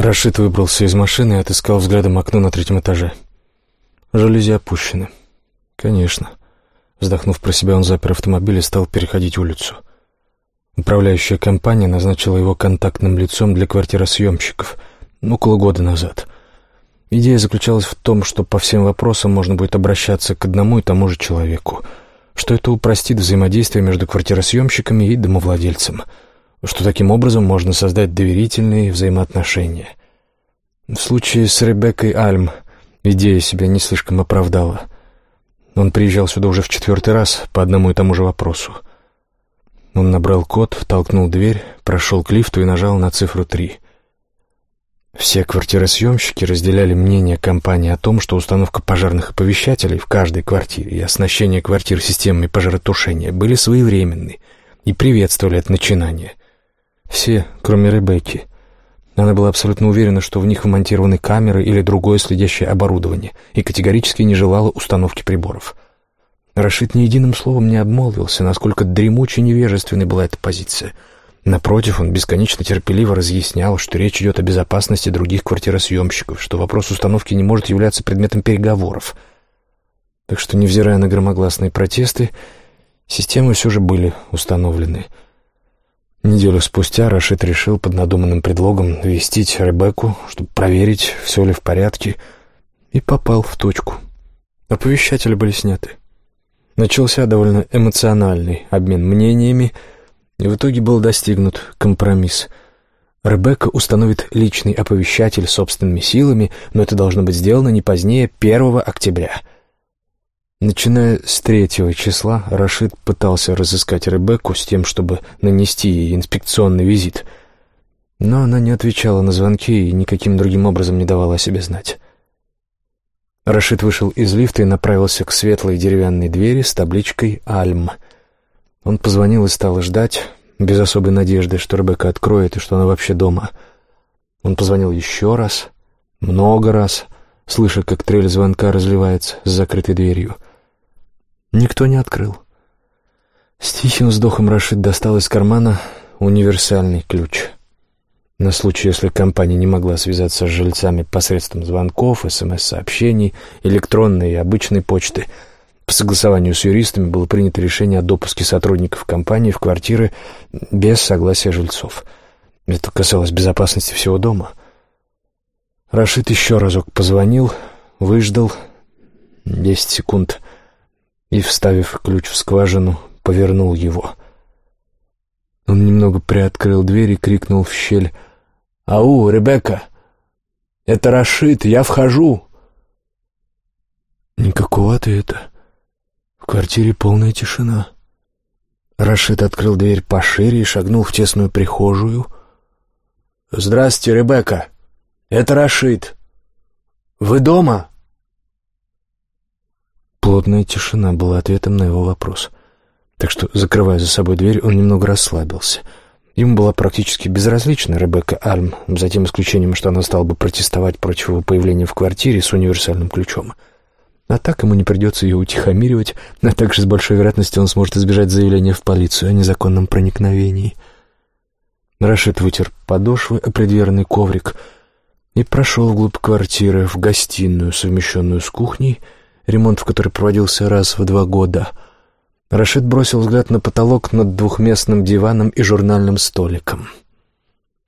Рашид выбрался из машины и отыскал взглядом окно на третьем этаже. Жалюзи опущены. Конечно. Вздохнув про себя, он запер автомобиль и стал переходить улицу. Управляющая компания назначила его контактным лицом для квартиросъемщиков около года назад. Идея заключалась в том, что по всем вопросам можно будет обращаться к одному и тому же человеку, что это упростит взаимодействие между квартиросъемщиками и домовладельцем — что таким образом можно создать доверительные взаимоотношения. В случае с Ребеккой Альм идея себя не слишком оправдала. Он приезжал сюда уже в четвертый раз по одному и тому же вопросу. Он набрал код, толкнул дверь, прошел к лифту и нажал на цифру три. Все квартиросъемщики разделяли мнение компании о том, что установка пожарных оповещателей в каждой квартире и оснащение квартир системами пожаротушения были своевременны и приветствовали это начинание. Все, кроме Ребекки. Она была абсолютно уверена, что в них вмонтированы камеры или другое следящее оборудование, и категорически не желала установки приборов. Рашид ни единым словом не обмолвился, насколько дремуче невежественной была эта позиция. Напротив, он бесконечно терпеливо разъяснял, что речь идет о безопасности других квартиросъемщиков, что вопрос установки не может являться предметом переговоров. Так что, невзирая на громогласные протесты, системы все же были установлены — Неделю спустя Рашид решил под надуманным предлогом навестить Ребекку, чтобы проверить, все ли в порядке, и попал в точку. Оповещатели были сняты. Начался довольно эмоциональный обмен мнениями, и в итоге был достигнут компромисс. Ребекка установит личный оповещатель собственными силами, но это должно быть сделано не позднее 1 октября — Начиная с третьего числа, Рашид пытался разыскать Ребекку с тем, чтобы нанести ей инспекционный визит. Но она не отвечала на звонки и никаким другим образом не давала о себе знать. Рашид вышел из лифта и направился к светлой деревянной двери с табличкой «Альм». Он позвонил и стал ждать, без особой надежды, что Ребекка откроет и что она вообще дома. Он позвонил еще раз, много раз, слыша, как трель звонка разливается с закрытой дверью — Никто не открыл. С тихим вздохом Рашид достал из кармана универсальный ключ. На случай, если компания не могла связаться с жильцами посредством звонков, СМС-сообщений, электронной и обычной почты, по согласованию с юристами было принято решение о допуске сотрудников компании в квартиры без согласия жильцов. Это касалось безопасности всего дома. Рашид еще разок позвонил, выждал десять секунд — и, вставив ключ в скважину, повернул его. Он немного приоткрыл дверь и крикнул в щель «Ау, Ребекка! Это Рашид, я вхожу!» Никакого ответа. В квартире полная тишина. Рашид открыл дверь пошире и шагнул в тесную прихожую. «Здравствуйте, Ребекка! Это Рашид! Вы дома?» Плотная тишина была ответом на его вопрос. Так что, закрывая за собой дверь, он немного расслабился. Ему была практически безразлична Ребекка Альм, за тем исключением, что она стала бы протестовать против его появления в квартире с универсальным ключом. А так ему не придется ее утихомиривать, а также с большой вероятностью он сможет избежать заявления в полицию о незаконном проникновении. Рашид вытер подошвы о предверный коврик и прошел вглубь квартиры, в гостиную, совмещенную с кухней, ремонт в которой проводился раз в два года. Рашид бросил взгляд на потолок над двухместным диваном и журнальным столиком.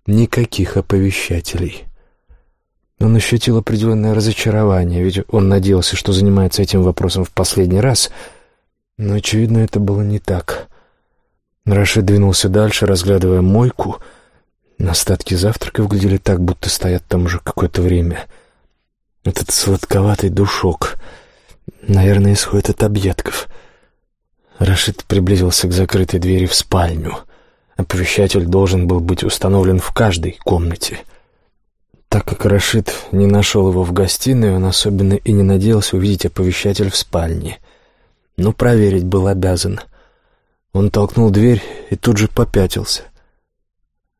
Никаких оповещателей. Он ощутил определенное разочарование, ведь он надеялся, что занимается этим вопросом в последний раз, но, очевидно, это было не так. Рашид двинулся дальше, разглядывая мойку. Остатки завтрака выглядели так, будто стоят там уже какое-то время. Этот сладковатый душок — Наверное, исходит от объедков. Рашид приблизился к закрытой двери в спальню. Оповещатель должен был быть установлен в каждой комнате. Так как Рашид не нашел его в гостиной, он особенно и не надеялся увидеть оповещатель в спальне. Но проверить был обязан. Он толкнул дверь и тут же попятился.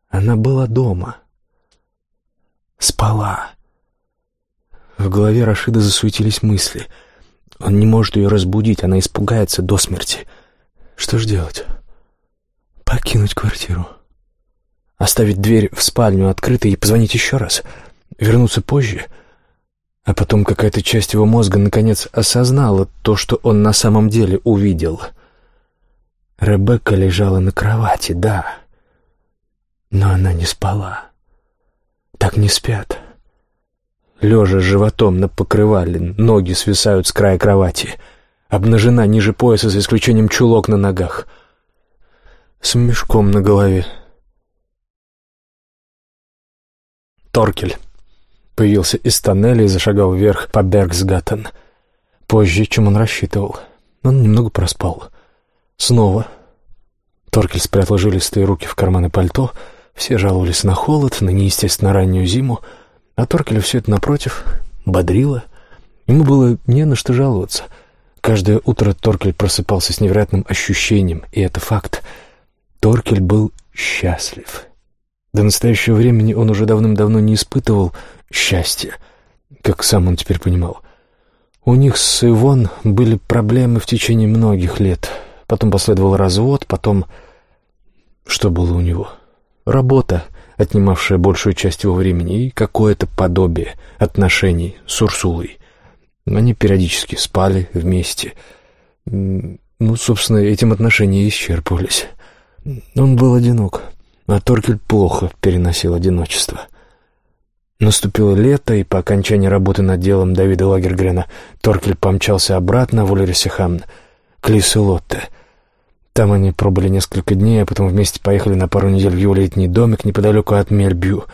Она была дома. Спала. В голове Рашида засуетились мысли — он не может ее разбудить, она испугается до смерти. Что ж делать? Покинуть квартиру. Оставить дверь в спальню открытой и позвонить еще раз? Вернуться позже? А потом какая-то часть его мозга наконец осознала то, что он на самом деле увидел. Ребекка лежала на кровати, да, но она не спала. Так не спят. Лежа животом на покрывале, ноги свисают с края кровати. Обнажена ниже пояса, за исключением чулок на ногах. С мешком на голове. Торкель появился из тоннеля и зашагал вверх по Бергсгаттен. Позже, чем он рассчитывал. Он немного проспал. Снова. Торкель спрятал жилистые руки в карманы пальто. Все жаловались на холод, на неестественно раннюю зиму. А Торкеля все это, напротив, бодрило. Ему было не на что жаловаться. Каждое утро Торкель просыпался с невероятным ощущением, и это факт. Торкель был счастлив. До настоящего времени он уже давным-давно не испытывал счастья, как сам он теперь понимал. У них с Ивон были проблемы в течение многих лет. Потом последовал развод, потом... Что было у него? Работа, отнимавшая большую часть его времени, и какое-то подобие отношений с Урсулой. Они периодически спали вместе. Ну, собственно, этим отношения исчерпывались. Он был одинок, а Торкель плохо переносил одиночество. Наступило лето, и по окончании работы над делом Давида Лагергрена Торкель помчался обратно в Улерисихамн, к Лисе Лотте. Там они пробыли несколько дней, а потом вместе поехали на пару недель в его летний домик неподалеку от Мельбю.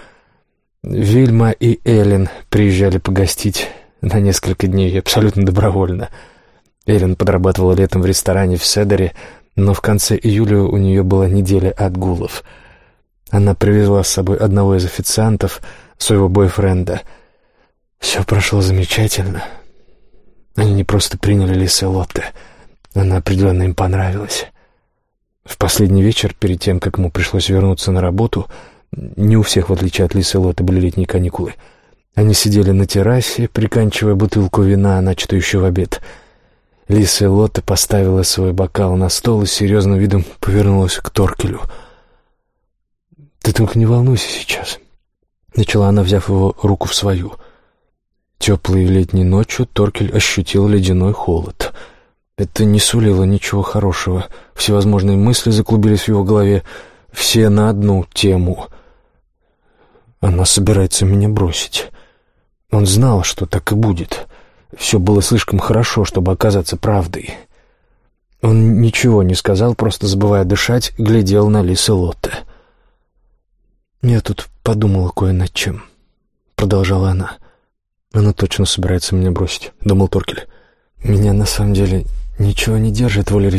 Вильма и Эллен приезжали погостить на несколько дней абсолютно добровольно. Эллен подрабатывала летом в ресторане в Седере, но в конце июля у нее была неделя отгулов. Она привезла с собой одного из официантов, своего бойфренда. Все прошло замечательно. Они не просто приняли Лисе Лотте, она определенно им понравилась. В последний вечер, перед тем, как ему пришлось вернуться на работу, не у всех, в отличие от Лисы Лотте, были летние каникулы, они сидели на террасе, приканчивая бутылку вина, начатую еще в обед — Лиса Лотта поставила свой бокал на стол и серьезным видом повернулась к Торкелю. «Ты только не волнуйся сейчас», — начала она, взяв его руку в свою. Теплой летней ночью Торкель ощутил ледяной холод. Это не сулило ничего хорошего. Всевозможные мысли заклубились в его голове, все на одну тему. «Она собирается меня бросить». Он знал, что так и будет. Все было слишком хорошо, чтобы оказаться правдой. Он ничего не сказал, просто забывая дышать, глядел на Лисы Лотте. «Я тут подумала кое над чем», — продолжала она. «Она точно собирается меня бросить», — думал Торкель. «Меня на самом деле ничего не держит в Олере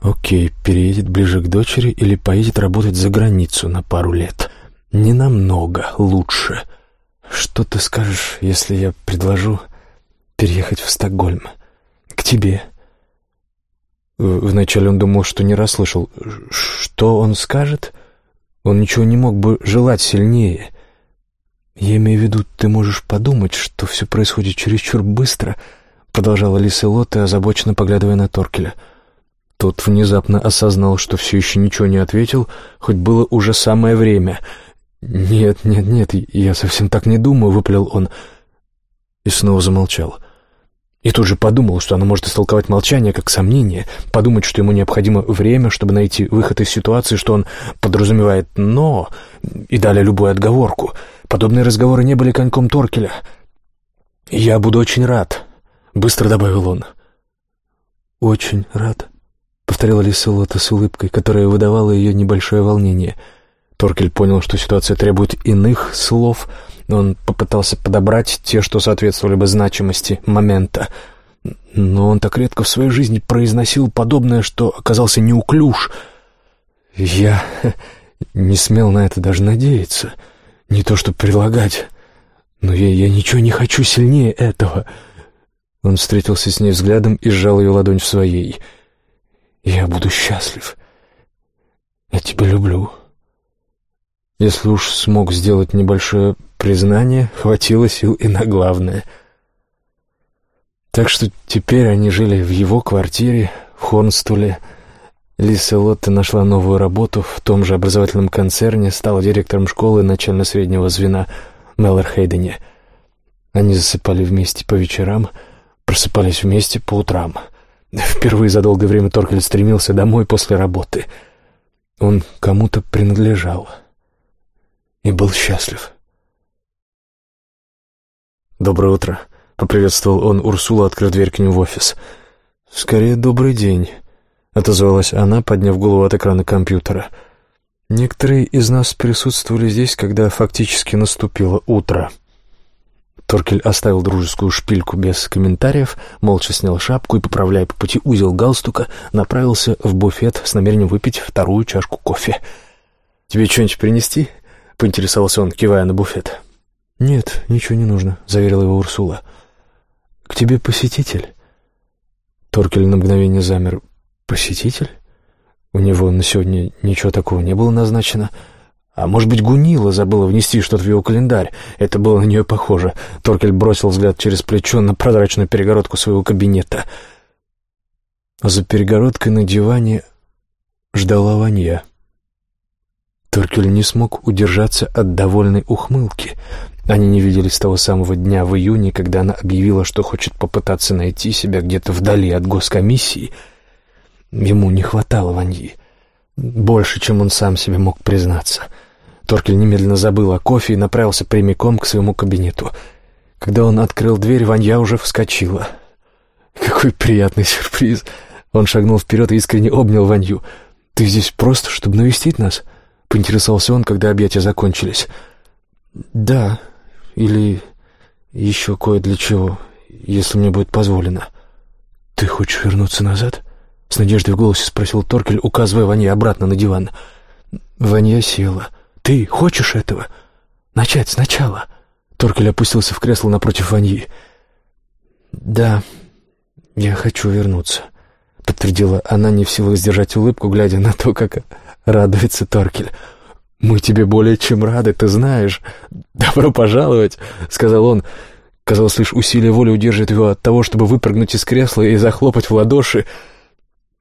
Окей, переедет ближе к дочери или поедет работать за границу на пару лет. Не намного лучше». «Что ты скажешь, если я предложу переехать в Стокгольм? К тебе?» Вначале он думал, что не расслышал. «Что он скажет?» Он ничего не мог бы желать сильнее. «Я имею в виду, ты можешь подумать, что все происходит чересчур быстро», продолжала Лиса Лотте, озабоченно поглядывая на Торкеля. Тот внезапно осознал, что все еще ничего не ответил, хоть было уже самое время — «Нет, нет, нет, я совсем так не думаю», — выпалил он. И снова замолчал. И тут же подумал, что она может истолковать молчание как сомнение, подумать, что ему необходимо время, чтобы найти выход из ситуации, что он подразумевает «но», и далее любую отговорку. Подобные разговоры не были коньком Торкеля. «Я буду очень рад», — быстро добавил он. «Очень рад», — повторила Лиса Лота с улыбкой, которая выдавала ее небольшое волнение — Торкель понял, что ситуация требует иных слов, но он попытался подобрать те, что соответствовали бы значимости момента. Но он так редко в своей жизни произносил подобное, что оказался неуклюж. Я не смел на это даже надеяться, не то что предлагать. Но я, я ничего не хочу сильнее этого. Он встретился с ней взглядом и сжал ее ладонь в своей. «Я буду счастлив. Я тебя люблю». Если уж смог сделать небольшое признание, хватило сил и на главное. Так что теперь они жили в его квартире в Хорнстуле. Лиса Лотта нашла новую работу в том же образовательном концерне, стала директором школы начально-среднего звена Меллер-Хейдене. Они засыпали вместе по вечерам, просыпались вместе по утрам. Впервые за долгое время Торкель стремился домой после работы. Он кому-то принадлежал и был счастлив. «Доброе утро», — поприветствовал он Урсулу, открыв дверь к ним в офис. «Скорее, добрый день», — отозвалась она, подняв голову от экрана компьютера. «Некоторые из нас присутствовали здесь, когда фактически наступило утро». Торкель оставил дружескую шпильку без комментариев, молча снял шапку и, поправляя по пути узел галстука, направился в буфет с намерением выпить вторую чашку кофе. «Тебе что-нибудь принести?» — поинтересовался он, кивая на буфет. «Нет, ничего не нужно», — заверила его Урсула. «К тебе посетитель?» Торкель на мгновение замер. «Посетитель? У него на сегодня ничего такого не было назначено. А может быть, Гунила забыла внести что-то в его календарь? Это было на нее похоже. Торкель бросил взгляд через плечо на прозрачную перегородку своего кабинета. За перегородкой на диване ждала Ванья. Торкель не смог удержаться от довольной ухмылки. Они не виделись с того самого дня в июне, когда она объявила, что хочет попытаться найти себя где-то вдали от госкомиссии. Ему не хватало Ваньи. Больше, чем он сам себе мог признаться. Торкель немедленно забыл о кофе и направился прямиком к своему кабинету. Когда он открыл дверь, Ванья уже вскочила. «Какой приятный сюрприз!» Он шагнул вперед и искренне обнял Ванью. «Ты здесь просто, чтобы навестить нас?» — поинтересовался он, когда объятия закончились. «Да», или еще кое для чего, если мне будет позволено. Ты хочешь вернуться назад? С надеждой в голосе спросил Торкель, указывая Ване обратно на диван. Ваня села. Ты хочешь этого? Начать сначала. Торкель опустился в кресло напротив Ваньи. «Да, я хочу вернуться», — подтвердила она, не в силах сдержать улыбку, глядя на то, как радуется Торкель. «Мы тебе более чем рады, ты знаешь. Добро пожаловать», — сказал он. Казалось, лишь усилие воли удерживает его от того, чтобы выпрыгнуть из кресла и захлопать в ладоши.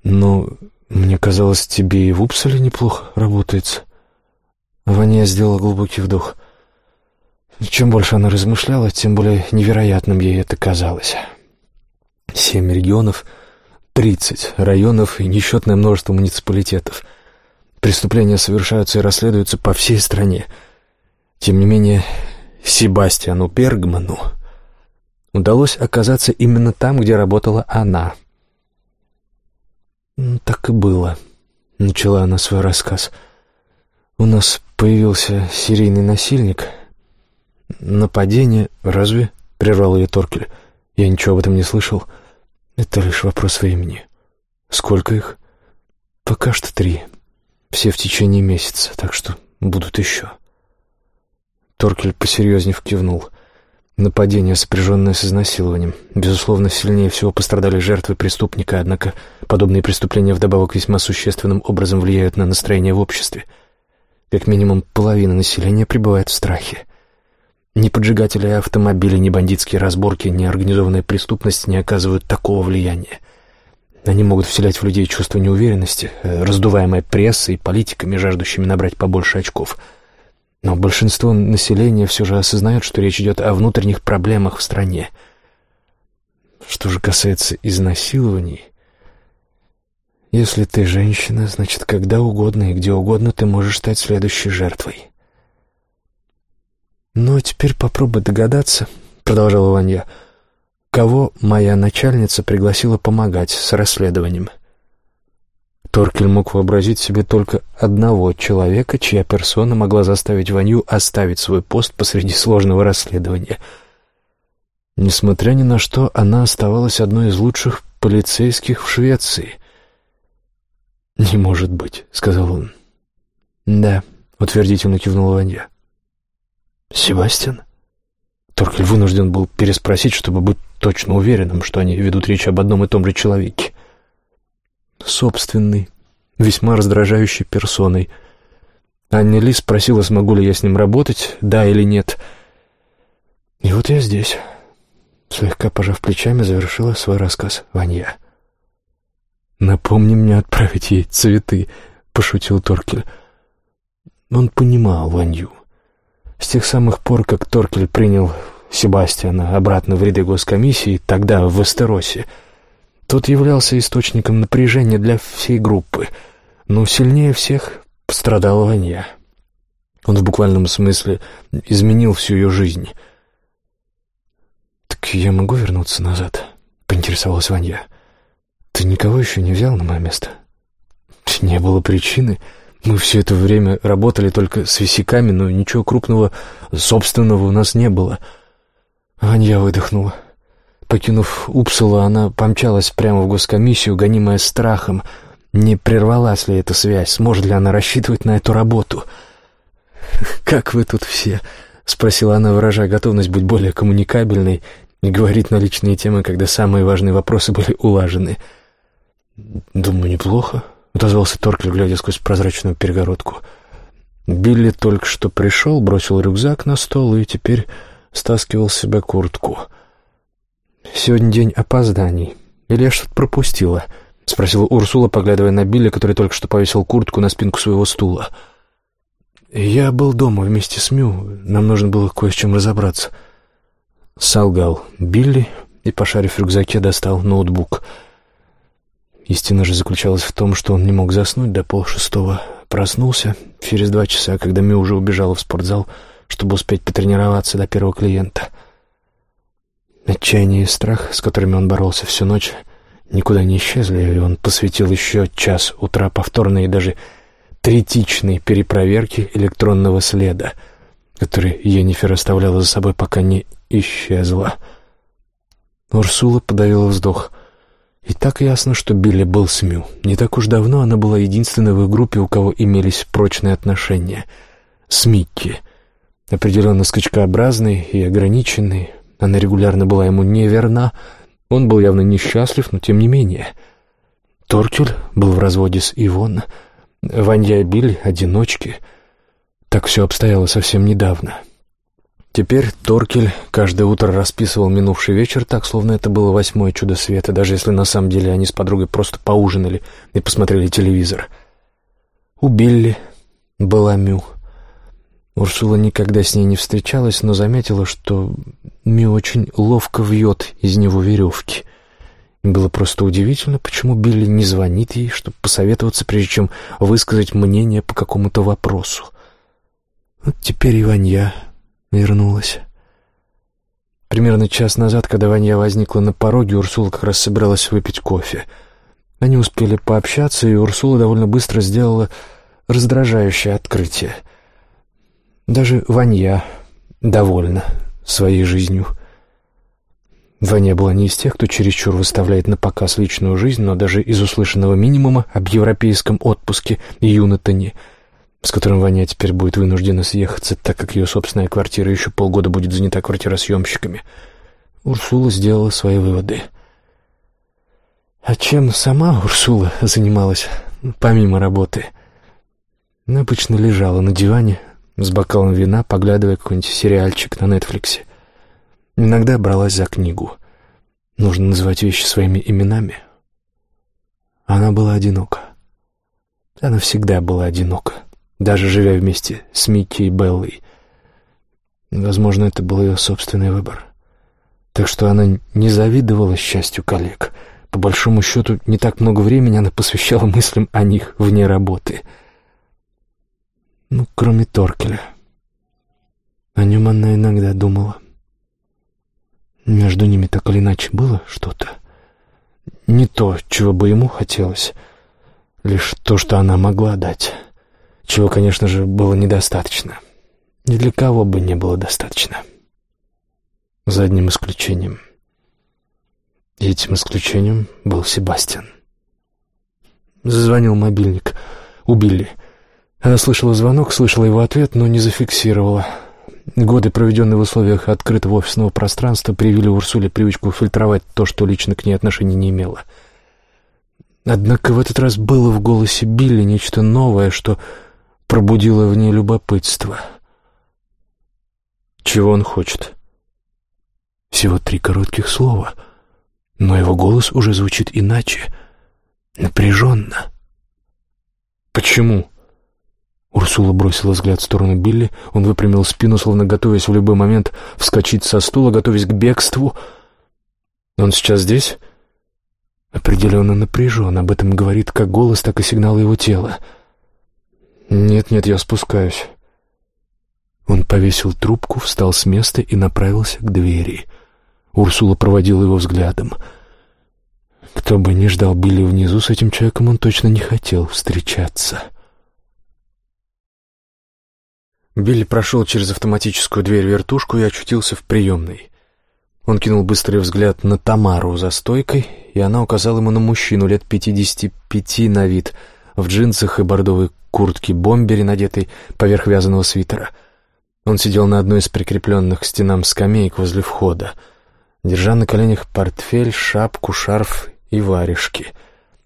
«Но мне казалось, тебе и в Упсале неплохо работается». Ваня сделала глубокий вдох. Чем больше она размышляла, тем более невероятным ей это казалось. Семь регионов, тридцать районов и несчетное множество муниципалитетов — Преступления совершаются и расследуются по всей стране. Тем не менее, Себастьяну Бергману удалось оказаться именно там, где работала она. «Так и было», — начала она свой рассказ. «У нас появился серийный насильник. Нападение... Разве?» — прервал ее Торкель. «Я ничего об этом не слышал. Это лишь вопрос времени. Сколько их?» «Пока что три». Все в течение месяца, так что будут еще. Торкель посерьезнее кивнул. Нападение, сопряженное с изнасилованием. Безусловно, сильнее всего пострадали жертвы преступника, однако подобные преступления вдобавок весьма существенным образом влияют на настроение в обществе. Как минимум половина населения пребывает в страхе. Ни поджигатели автомобилей, ни бандитские разборки, ни организованная преступность не оказывают такого влияния. Они могут вселять в людей чувство неуверенности, э, раздуваемое прессой и политиками, жаждущими набрать побольше очков. Но большинство населения все же осознает, что речь идет о внутренних проблемах в стране. Что же касается изнасилований, если ты женщина, значит, когда угодно и где угодно ты можешь стать следующей жертвой. «Ну, а теперь попробуй догадаться», — продолжала Ваня, — кого моя начальница пригласила помогать с расследованием. Торкель мог вообразить себе только одного человека, чья персона могла заставить Ваню оставить свой пост посреди сложного расследования. Несмотря ни на что, она оставалась одной из лучших полицейских в Швеции. «Не может быть», — сказал он. «Да», — утвердительно кивнула Ваня. «Себастьян?» Торкель вынужден был переспросить, чтобы быть точно уверенным, что они ведут речь об одном и том же человеке. Собственный, весьма раздражающей персоной. Анни Ли спросила, смогу ли я с ним работать, да или нет. И вот я здесь. Слегка пожав плечами, завершила свой рассказ Ванья. «Напомни мне отправить ей цветы», — пошутил Торкель. Он понимал Ванью. С тех самых пор, как Торкель принял Себастьяна обратно в ряды госкомиссии, тогда в Вестеросе, тот являлся источником напряжения для всей группы, но сильнее всех пострадала Ванья. Он в буквальном смысле изменил всю ее жизнь. «Так я могу вернуться назад?» — поинтересовалась Ванья. «Ты никого еще не взял на мое место?» «Не было причины. Мы все это время работали только с висяками, но ничего крупного собственного у нас не было». Ванья выдохнула. Покинув Упсулу, она помчалась прямо в госкомиссию, гонимая страхом. Не прервалась ли эта связь? Сможет ли она рассчитывать на эту работу? «Как вы тут все?» — спросила она, выражая готовность быть более коммуникабельной и говорить на личные темы, когда самые важные вопросы были улажены. «Думаю, неплохо», — отозвался Торкель, глядя сквозь прозрачную перегородку. Билли только что пришел, бросил рюкзак на стол и теперь стаскивал с себя куртку. «Сегодня день опозданий. Или я что-то пропустила?» — спросила Урсула, поглядывая на Билли, который только что повесил куртку на спинку своего стула. «Я был дома вместе с Мю. Нам нужно было кое с чем разобраться». Солгал Билли и, пошарив в рюкзаке, достал ноутбук — Истина же заключалась в том, что он не мог заснуть до полшестого. Проснулся через два часа, когда Ми уже убежала в спортзал, чтобы успеть потренироваться до первого клиента. Отчаяние и страх, с которыми он боролся всю ночь, никуда не исчезли, и он посвятил еще час утра повторной и даже третичной перепроверке электронного следа, который Енифер оставляла за собой, пока не исчезла. Урсула подавила вздох — и так ясно, что Билли был с Мю. Не так уж давно она была единственной в их группе, у кого имелись прочные отношения. С Микки. Определенно скачкообразный и ограниченный. Она регулярно была ему неверна. Он был явно несчастлив, но тем не менее. Торкель был в разводе с Ивон. Ванья и Билли — одиночки. Так все обстояло совсем недавно. — Теперь Торкель каждое утро расписывал минувший вечер так, словно это было восьмое чудо света, даже если на самом деле они с подругой просто поужинали и посмотрели телевизор. У Билли была Мю. Урсула никогда с ней не встречалась, но заметила, что Мю очень ловко вьет из него веревки. Было просто удивительно, почему Билли не звонит ей, чтобы посоветоваться, прежде чем высказать мнение по какому-то вопросу. Вот теперь и Ванья вернулась. Примерно час назад, когда Ваня возникла на пороге, Урсула как раз собиралась выпить кофе. Они успели пообщаться, и Урсула довольно быстро сделала раздражающее открытие. Даже Ванья довольна своей жизнью. Ваня была не из тех, кто чересчур выставляет на показ личную жизнь, но даже из услышанного минимума об европейском отпуске Юнатоне — с которым Ваня теперь будет вынуждена съехаться, так как ее собственная квартира еще полгода будет занята квартиросъемщиками. Урсула сделала свои выводы. А чем сама Урсула занималась, помимо работы? Она обычно лежала на диване с бокалом вина, поглядывая какой-нибудь сериальчик на Нетфликсе. Иногда бралась за книгу. Нужно называть вещи своими именами. Она была одинока. Она всегда была одинока даже живя вместе с Микки и Беллой. Возможно, это был ее собственный выбор. Так что она не завидовала счастью коллег. По большому счету, не так много времени она посвящала мыслям о них вне работы. Ну, кроме Торкеля. О нем она иногда думала. Между ними так или иначе было что-то. Не то, чего бы ему хотелось, лишь то, что она могла дать чего, конечно же, было недостаточно. Ни для кого бы не было достаточно. За одним исключением. И этим исключением был Себастьян. Зазвонил мобильник. Убили. Она слышала звонок, слышала его ответ, но не зафиксировала. Годы, проведенные в условиях открытого офисного пространства, привили Урсуле привычку фильтровать то, что лично к ней отношения не имело. Однако в этот раз было в голосе Билли нечто новое, что пробудило в ней любопытство. Чего он хочет? Всего три коротких слова, но его голос уже звучит иначе. напряженно. «Почему?» Урсула бросила взгляд в сторону Билли. Он выпрямил спину, словно готовясь в любой момент вскочить со стула, готовясь к бегству. «Он сейчас здесь?» Определенно напряжен. Об этом говорит как голос, так и сигналы его тела. «Нет-нет, я спускаюсь». Он повесил трубку, встал с места и направился к двери. Урсула проводила его взглядом. Кто бы ни ждал Билли внизу, с этим человеком он точно не хотел встречаться. Билли прошел через автоматическую дверь-вертушку и очутился в приемной. Он кинул быстрый взгляд на Тамару за стойкой, и она указала ему на мужчину лет пятидесяти пяти на вид, в джинсах и бордовой куртке-бомбере, надетой поверх вязаного свитера. Он сидел на одной из прикрепленных к стенам скамеек возле входа, держа на коленях портфель, шапку, шарф и варежки.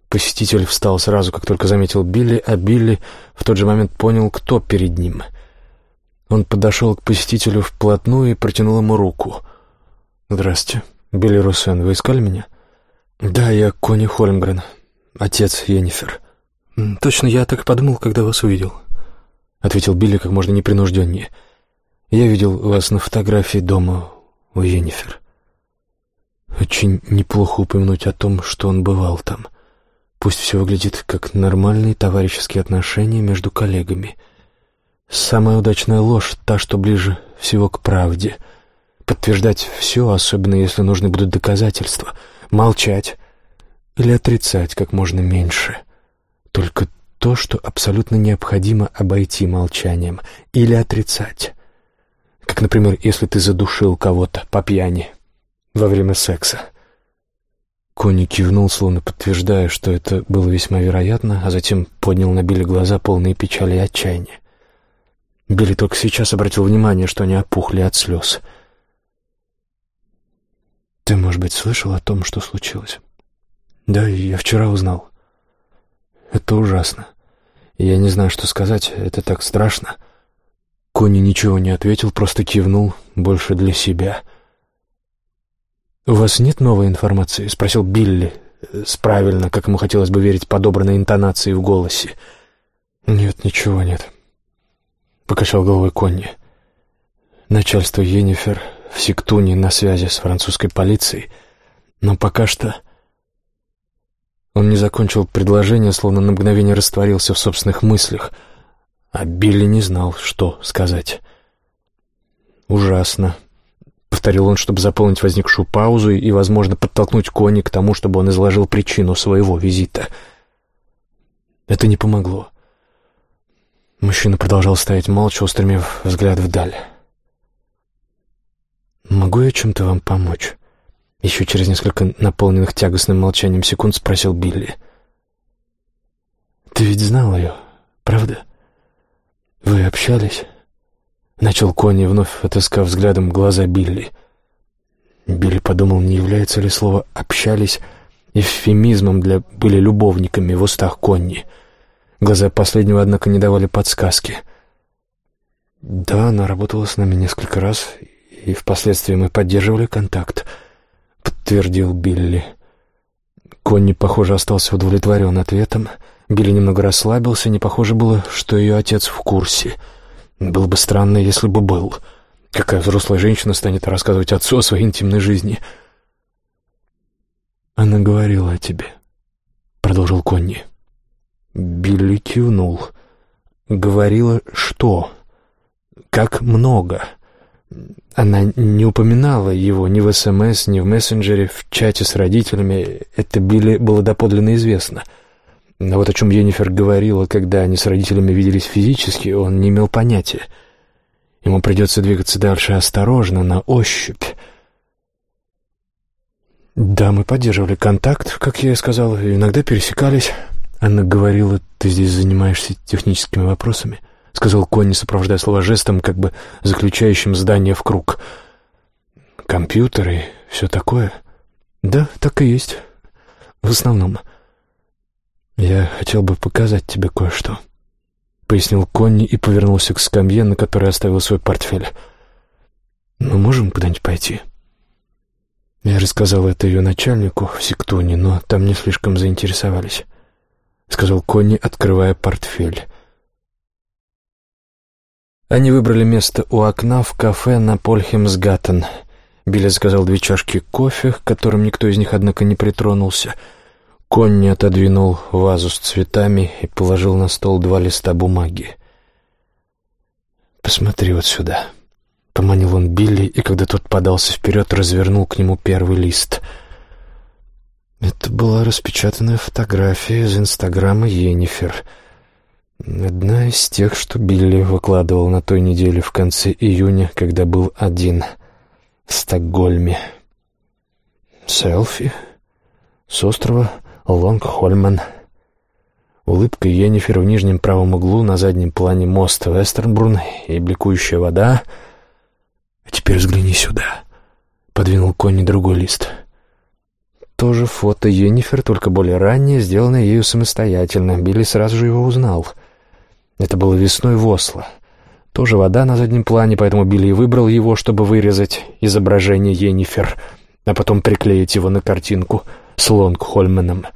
Посетитель встал сразу, как только заметил Билли, а Билли в тот же момент понял, кто перед ним — он подошел к посетителю вплотную и протянул ему руку. «Здрасте. Билли Руссен, вы искали меня?» «Да, я Кони Холмгрен, отец Йеннифер». «Точно, я так подумал, когда вас увидел», — ответил Билли как можно непринужденнее. «Я видел вас на фотографии дома у Йеннифер». Очень неплохо упомянуть о том, что он бывал там. Пусть все выглядит как нормальные товарищеские отношения между коллегами — Самая удачная ложь — та, что ближе всего к правде. Подтверждать все, особенно если нужны будут доказательства. Молчать или отрицать как можно меньше. Только то, что абсолютно необходимо обойти молчанием. Или отрицать. Как, например, если ты задушил кого-то по пьяни во время секса. Кони кивнул, словно подтверждая, что это было весьма вероятно, а затем поднял на Билли глаза, полные печали и отчаяния. Билли только сейчас обратил внимание, что они опухли от слез. «Ты, может быть, слышал о том, что случилось?» «Да, я вчера узнал. Это ужасно. Я не знаю, что сказать, это так страшно». Кони ничего не ответил, просто кивнул, больше для себя. «У вас нет новой информации?» — спросил Билли, с правильно, как ему хотелось бы верить, подобранной интонацией в голосе. «Нет, ничего нет. — покачал головой Конни. «Начальство Йеннифер в Сиктуне на связи с французской полицией, но пока что...» Он не закончил предложение, словно на мгновение растворился в собственных мыслях, а Билли не знал, что сказать. «Ужасно», — повторил он, чтобы заполнить возникшую паузу и, возможно, подтолкнуть Конни к тому, чтобы он изложил причину своего визита. Это не помогло. Мужчина продолжал стоять молча, устремив взгляд вдаль. «Могу я чем-то вам помочь?» Еще через несколько наполненных тягостным молчанием секунд спросил Билли. «Ты ведь знал ее, правда? Вы общались?» Начал Конни, вновь отыскав взглядом глаза Билли. Билли подумал, не является ли слово «общались» эвфемизмом для «были любовниками» в устах Конни — Глаза последнего, однако, не давали подсказки. «Да, она работала с нами несколько раз, и впоследствии мы поддерживали контакт», — подтвердил Билли. Конни, похоже, остался удовлетворен ответом. Билли немного расслабился, не похоже было, что ее отец в курсе. Было бы странно, если бы был. Какая взрослая женщина станет рассказывать отцу о своей интимной жизни? «Она говорила о тебе», — продолжил Конни. Билли кивнул. Говорила, что? Как много? Она не упоминала его ни в СМС, ни в мессенджере, в чате с родителями. Это Билли было доподлинно известно. Но вот о чем Йеннифер говорила, когда они с родителями виделись физически, он не имел понятия. Ему придется двигаться дальше осторожно, на ощупь. Да, мы поддерживали контакт, как я и сказал, иногда пересекались. «Анна говорила, ты здесь занимаешься техническими вопросами», — сказал Конни, сопровождая слова жестом, как бы заключающим здание в круг. «Компьютеры, все такое?» «Да, так и есть. В основном». «Я хотел бы показать тебе кое-что», — пояснил Конни и повернулся к скамье, на которой оставил свой портфель. «Мы можем куда-нибудь пойти?» Я рассказал это ее начальнику в Сектоне, но там не слишком заинтересовались. — сказал Конни, открывая портфель. Они выбрали место у окна в кафе на Польхемсгаттен. Билли заказал две чашки кофе, к которым никто из них, однако, не притронулся. Конни отодвинул вазу с цветами и положил на стол два листа бумаги. «Посмотри вот сюда», — поманил он Билли, и когда тот подался вперед, развернул к нему первый лист. Это была распечатанная фотография из Инстаграма Енифер — Одна из тех, что Билли выкладывал на той неделе в конце июня, когда был один в Стокгольме. Селфи с острова Лонгхольман. Улыбка Йеннифер в нижнем правом углу, на заднем плане мост Вестернбрун и бликующая вода. «А теперь взгляни сюда», — подвинул Конни другой лист. Тоже фото Йеннифер, только более раннее, сделанное ею самостоятельно. Билли сразу же его узнал — это было весной в Осло. Тоже вода на заднем плане, поэтому Билли выбрал его, чтобы вырезать изображение Йеннифер, а потом приклеить его на картинку с Лонгхольменом.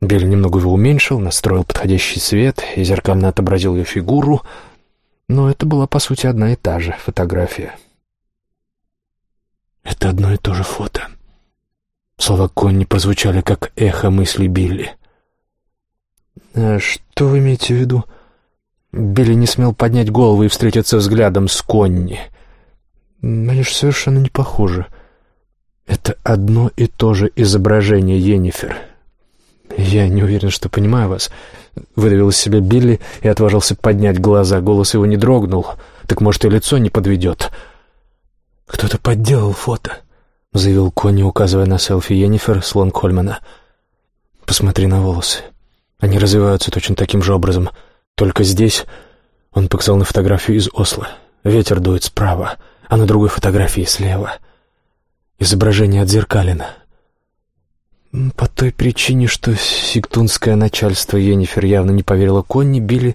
Билли немного его уменьшил, настроил подходящий свет и зеркально отобразил ее фигуру, но это была, по сути, одна и та же фотография. «Это одно и то же фото». Слова Конни прозвучали, как эхо мыслей Билли. «А что вы имеете в виду?» Билли не смел поднять голову и встретиться взглядом с Конни. Они же совершенно не похожи. Это одно и то же изображение Енифер. Я не уверен, что понимаю вас. Выдавил из себя Билли и отважился поднять глаза. Голос его не дрогнул. Так может и лицо не подведет. Кто-то подделал фото, заявил Конни, указывая на селфи Енифер с Лонгхольмана. Посмотри на волосы. Они развиваются точно таким же образом — только здесь он показал на фотографию из Осло. Ветер дует справа, а на другой фотографии слева. Изображение отзеркалено. По той причине, что сектунское начальство Енифер явно не поверило Конни, Билли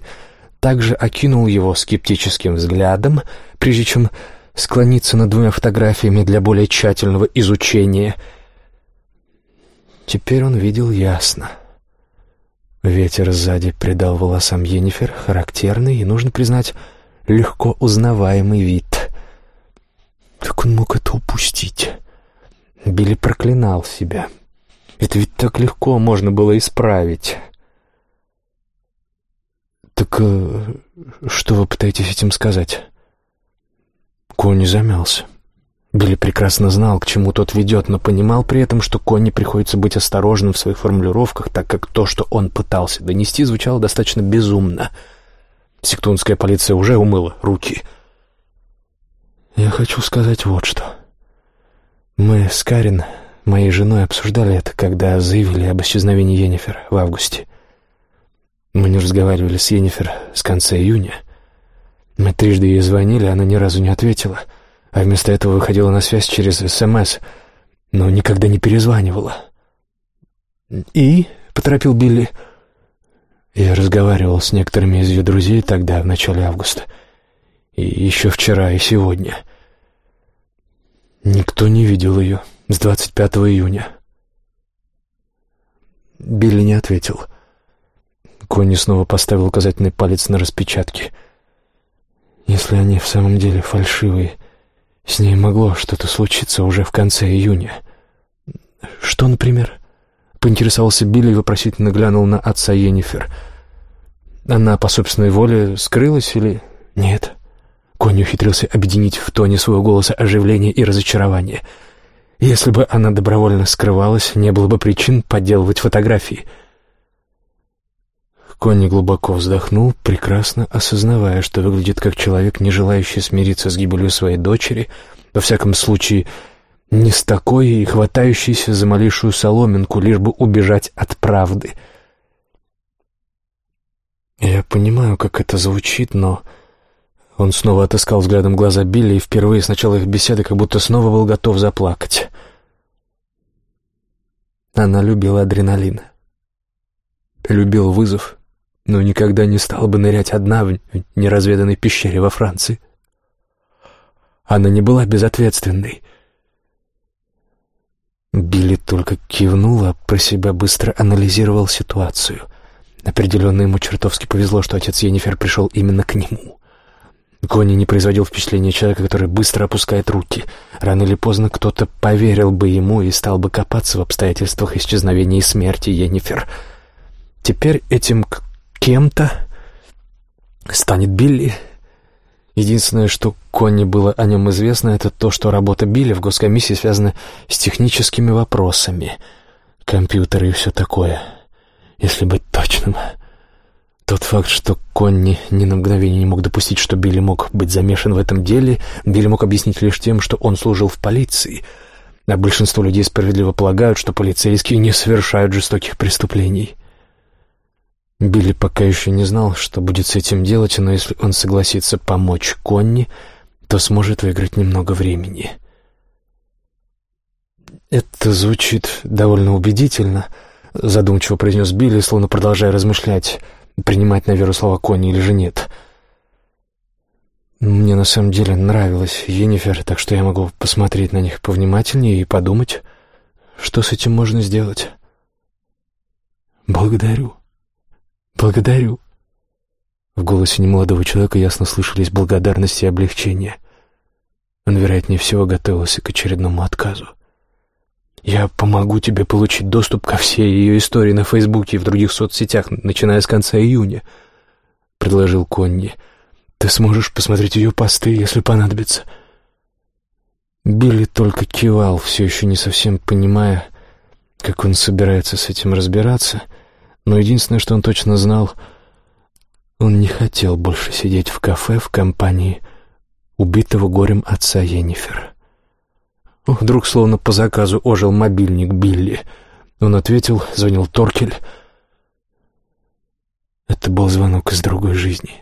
также окинул его скептическим взглядом, прежде чем склониться над двумя фотографиями для более тщательного изучения. Теперь он видел ясно — Ветер сзади придал волосам Енифер характерный и, нужно признать, легко узнаваемый вид. Как он мог это упустить? Билли проклинал себя. Это ведь так легко можно было исправить. «Так э, что вы пытаетесь этим сказать?» Кони замялся. Билли прекрасно знал, к чему тот ведет, но понимал при этом, что Конни приходится быть осторожным в своих формулировках, так как то, что он пытался донести, звучало достаточно безумно. Сектунская полиция уже умыла руки. «Я хочу сказать вот что. Мы с Карин, моей женой, обсуждали это, когда заявили об исчезновении Енифер в августе. Мы не разговаривали с Енифер с конца июня. Мы трижды ей звонили, она ни разу не ответила» а вместо этого выходила на связь через СМС, но никогда не перезванивала. «И?» — поторопил Билли. Я разговаривал с некоторыми из ее друзей тогда, в начале августа. И еще вчера, и сегодня. Никто не видел ее с 25 июня. Билли не ответил. Конни снова поставил указательный палец на распечатке. «Если они в самом деле фальшивые, с ней могло что-то случиться уже в конце июня. Что, например? Поинтересовался Билли и вопросительно глянул на отца Йеннифер. Она по собственной воле скрылась или нет? Конь ухитрился объединить в тоне своего голоса оживление и разочарование. Если бы она добровольно скрывалась, не было бы причин подделывать фотографии — Конни глубоко вздохнул, прекрасно осознавая, что выглядит как человек, не желающий смириться с гибелью своей дочери, во всяком случае, не с такой и хватающийся за малейшую соломинку, лишь бы убежать от правды. Я понимаю, как это звучит, но... Он снова отыскал взглядом глаза Билли и впервые с начала их беседы как будто снова был готов заплакать. Она любила адреналин. Любил вызов но никогда не стала бы нырять одна в неразведанной пещере во Франции. Она не была безответственной. Билли только кивнул, а про себя быстро анализировал ситуацию. Определенно ему чертовски повезло, что отец Енифер пришел именно к нему. Конни не производил впечатления человека, который быстро опускает руки. Рано или поздно кто-то поверил бы ему и стал бы копаться в обстоятельствах исчезновения и смерти Енифер. Теперь этим кем-то станет Билли. Единственное, что Конни было о нем известно, это то, что работа Билли в госкомиссии связана с техническими вопросами. Компьютеры и все такое если быть точным. Тот факт, что Конни ни на мгновение не мог допустить, что Билли мог быть замешан в этом деле, Билли мог объяснить лишь тем, что он служил в полиции. А большинство людей справедливо полагают, что полицейские не совершают жестоких преступлений. Билли пока еще не знал, что будет с этим делать, но если он согласится помочь Конни, то сможет выиграть немного времени. Это звучит довольно убедительно — задумчиво произнес Билли, словно продолжая размышлять, принимать на веру слова Конни или же нет. Мне на самом деле нравилась Енифер, так что я могу посмотреть на них повнимательнее и подумать, что с этим можно сделать. Благодарю. Благодарю. В голосе немолодого человека ясно слышались благодарность и облегчение. Он, вероятнее всего, готовился к очередному отказу. Я помогу тебе получить доступ ко всей ее истории на Фейсбуке и в других соцсетях, начиная с конца июня», — предложил Конни. «Ты сможешь посмотреть ее посты, если понадобится». Билли только кивал, все еще не совсем понимая, как он собирается с этим разбираться, но единственное, что он точно знал, он не хотел больше сидеть в кафе в компании убитого горем отца Енифера. Вдруг, словно по заказу, ожил мобильник Билли. Он ответил, звонил Торкель. Это был звонок из другой жизни.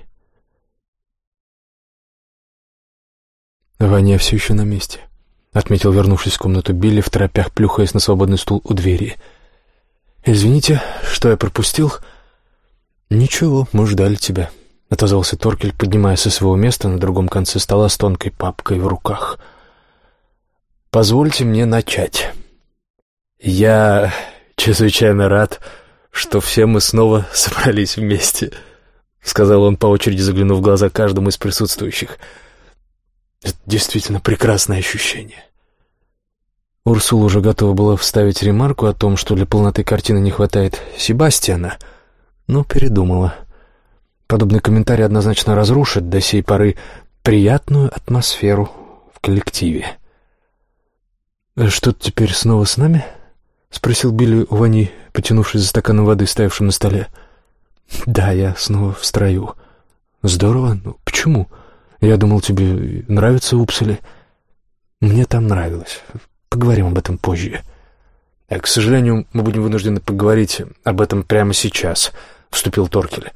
«Ваня все еще на месте», — отметил, вернувшись в комнату Билли, в торопях плюхаясь на свободный стул у двери. «Извините, что я пропустил?» «Ничего, мы ждали тебя», — отозвался Торкель, поднимаясь со своего места на другом конце стола с тонкой папкой в руках. «Я Позвольте мне начать. Я чрезвычайно рад, что все мы снова собрались вместе, сказал он по очереди, заглянув в глаза каждому из присутствующих. Это действительно прекрасное ощущение. Урсула уже готова была вставить ремарку о том, что для полноты картины не хватает Себастьяна, но передумала. Подобный комментарий однозначно разрушит до сей поры приятную атмосферу в коллективе. «Э, «Что теперь снова с нами?» — спросил Билли у Вани, потянувшись за стаканом воды, стоявшим на столе. «Да, я снова в строю». «Здорово. Ну, почему? Я думал, тебе нравится Упсали». «Мне там нравилось. Поговорим об этом позже». А, «К сожалению, мы будем вынуждены поговорить об этом прямо сейчас», — вступил Торкель.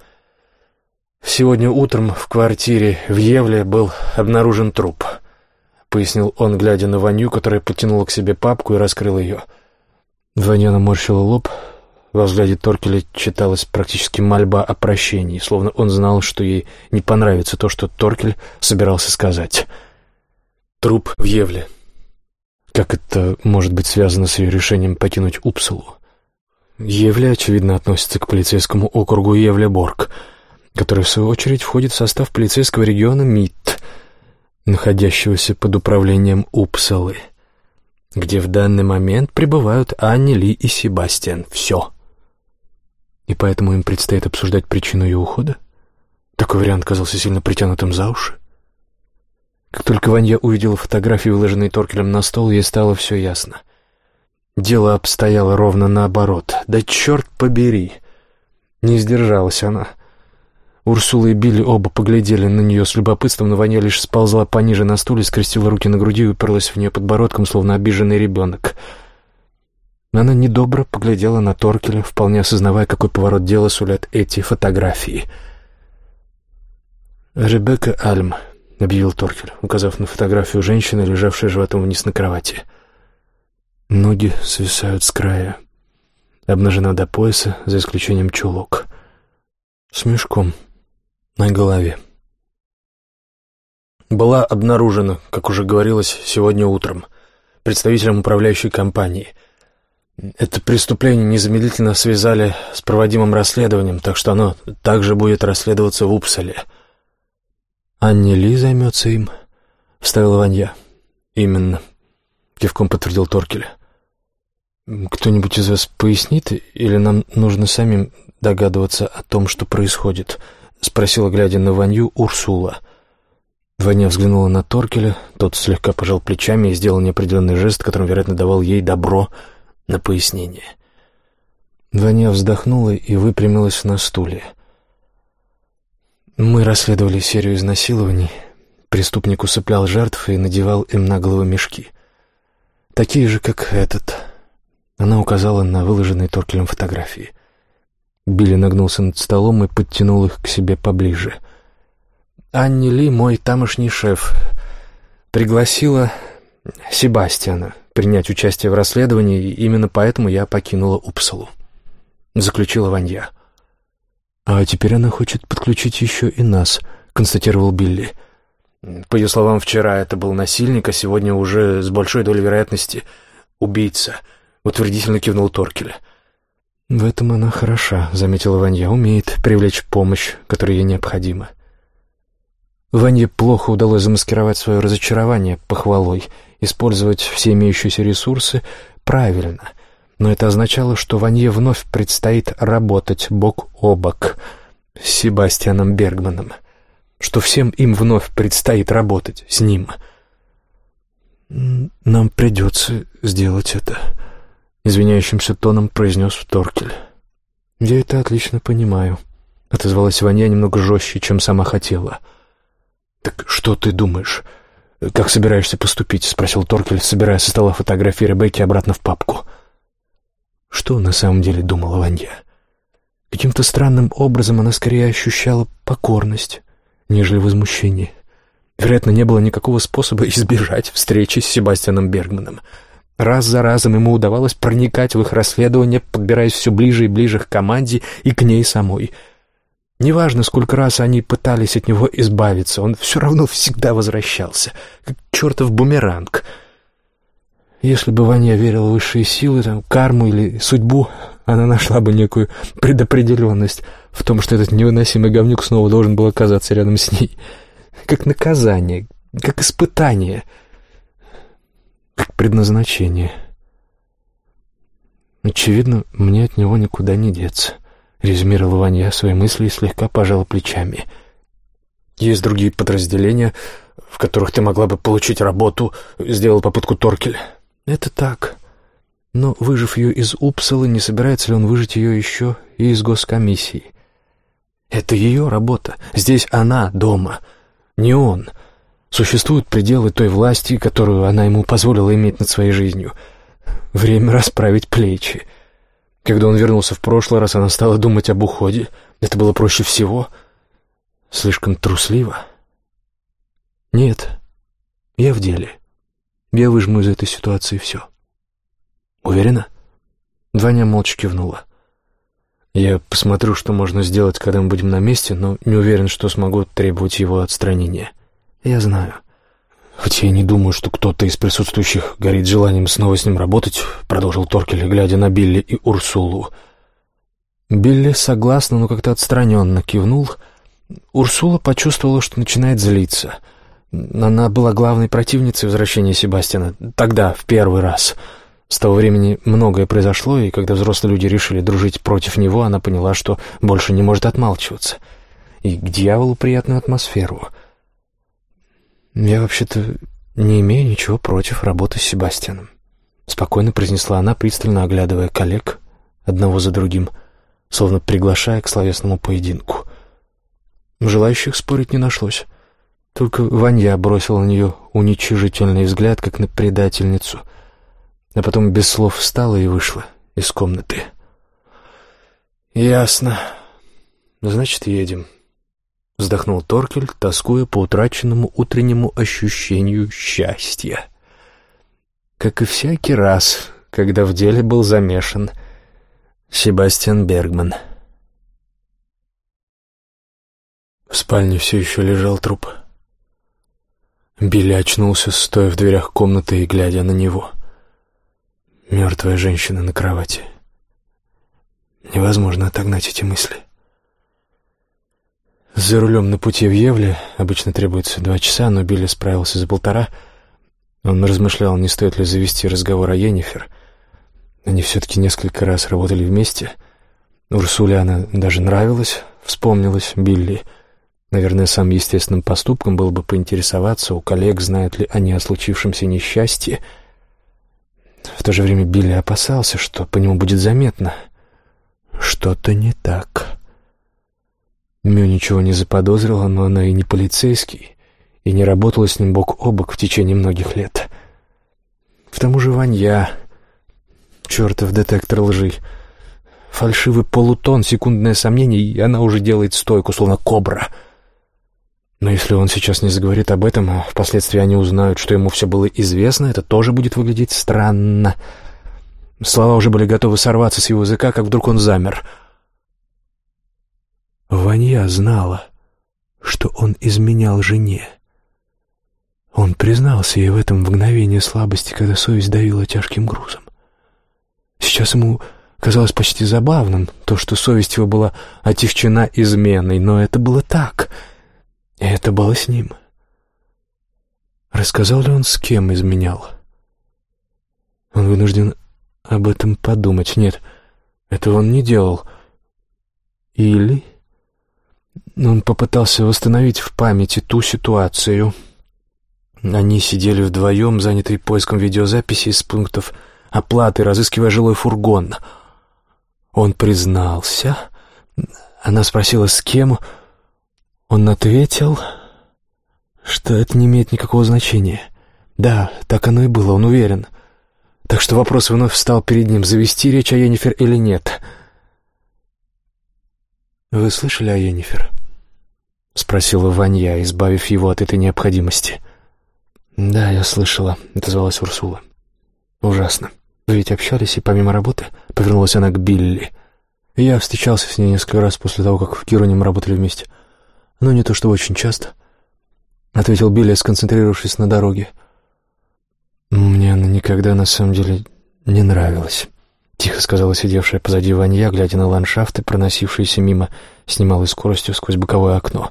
«Сегодня утром в квартире в Евле был обнаружен труп». — пояснил он, глядя на Ваню, которая потянула к себе папку и раскрыла ее. Ваня наморщила лоб. Во взгляде Торкеля читалась практически мольба о прощении, словно он знал, что ей не понравится то, что Торкель собирался сказать. Труп в Евле. Как это может быть связано с ее решением покинуть Упсалу? Евле, очевидно, относится к полицейскому округу Евле-Борг, который, в свою очередь, входит в состав полицейского региона МИТ — находящегося под управлением Упсалы, где в данный момент пребывают Анни, Ли и Себастьян. Все. И поэтому им предстоит обсуждать причину ее ухода? Такой вариант казался сильно притянутым за уши. Как только Ванья увидела фотографии, выложенные Торкелем на стол, ей стало все ясно. Дело обстояло ровно наоборот. Да черт побери! Не сдержалась она — Урсула и Билли оба поглядели на нее с любопытством, но Ваня лишь сползла пониже на стуле, скрестила руки на груди и уперлась в нее подбородком, словно обиженный ребенок. Она недобро поглядела на Торкеля, вполне осознавая, какой поворот дела сулят эти фотографии. «Ребекка Альм», — объявил Торкель, указав на фотографию женщины, лежавшей животом вниз на кровати. Ноги свисают с края, обнажена до пояса, за исключением чулок. С мешком на голове. Была обнаружена, как уже говорилось, сегодня утром, представителем управляющей компании. Это преступление незамедлительно связали с проводимым расследованием, так что оно также будет расследоваться в Упсале. «Анни Ли займется им?» — вставила Ванья. «Именно», — кивком подтвердил Торкель. «Кто-нибудь из вас пояснит, или нам нужно самим догадываться о том, что происходит?» — спросила, глядя на Ванью, Урсула. Ваня взглянула на Торкеля, тот слегка пожал плечами и сделал неопределенный жест, которым, вероятно, давал ей добро на пояснение. Ваня вздохнула и выпрямилась на стуле. «Мы расследовали серию изнасилований. Преступник усыплял жертв и надевал им на голову мешки. Такие же, как этот». Она указала на выложенные Торкелем фотографии. Билли нагнулся над столом и подтянул их к себе поближе — Анни Ли, мой тамошний шеф, пригласила Себастьяна принять участие в расследовании, именно поэтому я покинула Упсалу. Заключила Ванья. «А теперь она хочет подключить еще и нас», — констатировал Билли. По ее словам, вчера это был насильник, а сегодня уже с большой долей вероятности убийца, — утвердительно кивнул Торкель. «В этом она хороша», — заметила Ванья, — «умеет привлечь помощь, которая ей необходима». Ванье плохо удалось замаскировать свое разочарование похвалой, использовать все имеющиеся ресурсы правильно. Но это означало, что Ванье вновь предстоит работать бок о бок с Себастьяном Бергманом, что всем им вновь предстоит работать с ним. «Нам придется сделать это», — извиняющимся тоном произнес Торкель. «Я это отлично понимаю», — отозвалась Ваня немного жестче, чем сама хотела — «Так что ты думаешь? Как собираешься поступить?» — спросил Торкель, собирая со стола фотографии Ребекки обратно в папку. Что на самом деле думала Ванья? Каким-то странным образом она скорее ощущала покорность, нежели возмущение. Вероятно, не было никакого способа избежать встречи с Себастьяном Бергманом. Раз за разом ему удавалось проникать в их расследование, подбираясь все ближе и ближе к команде и к ней самой — Неважно, сколько раз они пытались от него избавиться, он все равно всегда возвращался, как чертов бумеранг. Если бы Ваня верила в высшие силы, там, карму или судьбу, она нашла бы некую предопределенность в том, что этот невыносимый говнюк снова должен был оказаться рядом с ней. Как наказание, как испытание, как предназначение. Очевидно, мне от него никуда не деться. — резюмировала Ваня свои мысли и слегка пожала плечами. «Есть другие подразделения, в которых ты могла бы получить работу», — сделал попытку Торкель. «Это так. Но, выжив ее из Упсалы, не собирается ли он выжить ее еще и из госкомиссии? Это ее работа. Здесь она дома, не он. Существуют пределы той власти, которую она ему позволила иметь над своей жизнью. Время расправить плечи». Когда он вернулся в прошлый раз, она стала думать об уходе. Это было проще всего. Слишком трусливо. Нет, я в деле. Я выжму из этой ситуации все. Уверена? Ваня молча кивнула. Я посмотрю, что можно сделать, когда мы будем на месте, но не уверен, что смогу требовать его отстранения. Я знаю. «Хотя я не думаю, что кто-то из присутствующих горит желанием снова с ним работать», — продолжил Торкель, глядя на Билли и Урсулу. Билли согласно, но как-то отстраненно кивнул. Урсула почувствовала, что начинает злиться. Она была главной противницей возвращения Себастьяна. Тогда, в первый раз. С того времени многое произошло, и когда взрослые люди решили дружить против него, она поняла, что больше не может отмалчиваться. И к дьяволу приятную атмосферу — «Я вообще-то не имею ничего против работы с Себастьяном», — спокойно произнесла она, пристально оглядывая коллег одного за другим, словно приглашая к словесному поединку. Желающих спорить не нашлось. Только Ванья бросила на нее уничижительный взгляд, как на предательницу, а потом без слов встала и вышла из комнаты. «Ясно. Значит, едем». — вздохнул Торкель, тоскуя по утраченному утреннему ощущению счастья. Как и всякий раз, когда в деле был замешан Себастьян Бергман. В спальне все еще лежал труп. Билли очнулся, стоя в дверях комнаты и глядя на него. Мертвая женщина на кровати. Невозможно отогнать эти мысли. За рулем на пути в Евле обычно требуется два часа, но Билли справился за полтора. Он размышлял, не стоит ли завести разговор о Йеннифер. Они все-таки несколько раз работали вместе. Урсуле она даже нравилась, вспомнилась Билли. Наверное, самым естественным поступком было бы поинтересоваться у коллег, знают ли они о случившемся несчастье. В то же время Билли опасался, что по нему будет заметно — что-то не так. Мю ничего не заподозрила, но она и не полицейский, и не работала с ним бок о бок в течение многих лет. К тому же Ванья, чертов детектор лжи, фальшивый полутон, секундное сомнение, и она уже делает стойку, словно кобра. Но если он сейчас не заговорит об этом, а впоследствии они узнают, что ему все было известно, это тоже будет выглядеть странно. — Слова уже были готовы сорваться с его языка, как вдруг он замер. Ванья знала, что он изменял жене. Он признался ей в этом мгновение слабости, когда совесть давила тяжким грузом. Сейчас ему казалось почти забавным то, что совесть его была отягчена изменой, но это было так, это было с ним. Рассказал ли он, с кем изменял? Он вынужден об этом подумать. Нет, этого он не делал. Или... Он попытался восстановить в памяти ту ситуацию. Они сидели вдвоем, занятые поиском видеозаписи из пунктов оплаты, разыскивая жилой фургон. Он признался. Она спросила, с кем. Он ответил, что это не имеет никакого значения. Да, так оно и было, он уверен. Так что вопрос вновь встал перед ним, завести речь о Йеннифер или нет. «Вы слышали о Йеннифер?» — спросила Ванья, избавив его от этой необходимости. «Да, я слышала», — отозвалась Урсула. «Ужасно. Вы ведь общались, и помимо работы...» — повернулась она к Билли. «Я встречался с ней несколько раз после того, как в Кируне мы работали вместе. Но не то что очень часто», — ответил Билли, сконцентрировавшись на дороге. «Мне она никогда на самом деле не нравилась», — тихо сказала сидевшая позади Ванья, глядя на ландшафты, проносившиеся мимо с скоростью сквозь боковое окно.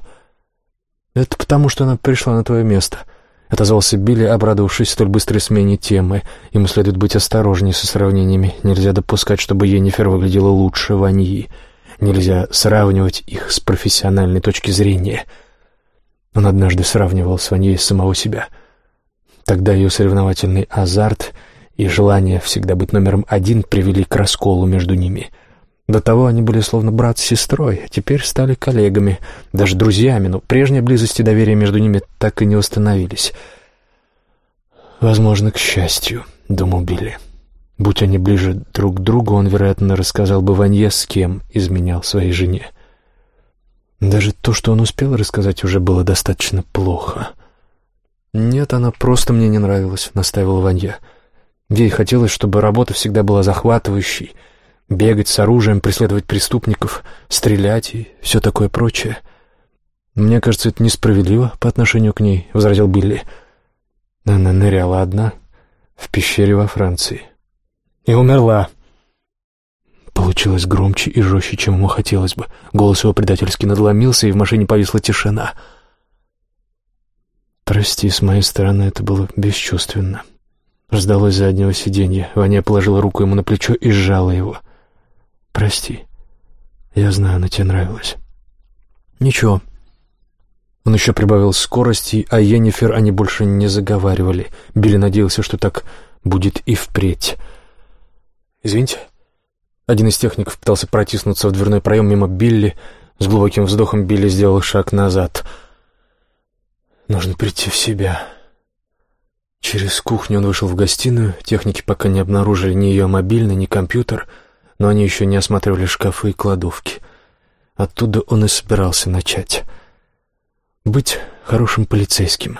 «Это потому, что она пришла на твое место», — отозвался Билли, обрадовавшись столь быстрой смене темы. «Ему следует быть осторожнее со сравнениями. Нельзя допускать, чтобы Енифер выглядела лучше Ваньи. Нельзя сравнивать их с профессиональной точки зрения». Он однажды сравнивал с Ваньей самого себя — Тогда ее соревновательный азарт и желание всегда быть номером один привели к расколу между ними. До того они были словно брат с сестрой, а теперь стали коллегами, даже друзьями, но прежняя близость и доверие между ними так и не установились. «Возможно, к счастью», — думал Билли. Будь они ближе друг к другу, он, вероятно, рассказал бы Ванье, с кем изменял своей жене. Даже то, что он успел рассказать, уже было достаточно плохо — «Нет, она просто мне не нравилась», — настаивала Ванья. Ей хотелось, чтобы работа всегда была захватывающей. Бегать с оружием, преследовать преступников, стрелять и все такое прочее. «Мне кажется, это несправедливо по отношению к ней», — возразил Билли. Она ныряла одна в пещере во Франции. И умерла. Получилось громче и жестче, чем ему хотелось бы. Голос его предательски надломился, и в машине повисла тишина — «Прости, с моей стороны это было бесчувственно». Раздалось с заднего сиденья. Ваня положила руку ему на плечо и сжала его. «Прости. Я знаю, она тебе нравилась». «Ничего». Он еще прибавил скорости, а Йеннифер они больше не заговаривали. Билли надеялся, что так будет и впредь. «Извините». Один из техников пытался протиснуться в дверной проем мимо Билли. С глубоким вздохом Билли сделал шаг назад — Нужно прийти в себя. Через кухню он вышел в гостиную. Техники пока не обнаружили ни ее мобильный, ни компьютер, но они еще не осматривали шкафы и кладовки. Оттуда он и собирался начать. Быть хорошим полицейским.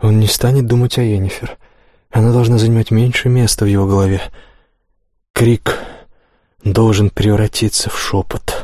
Он не станет думать о Йеннифер. Она должна занимать меньше места в его голове. Крик должен превратиться в шепот.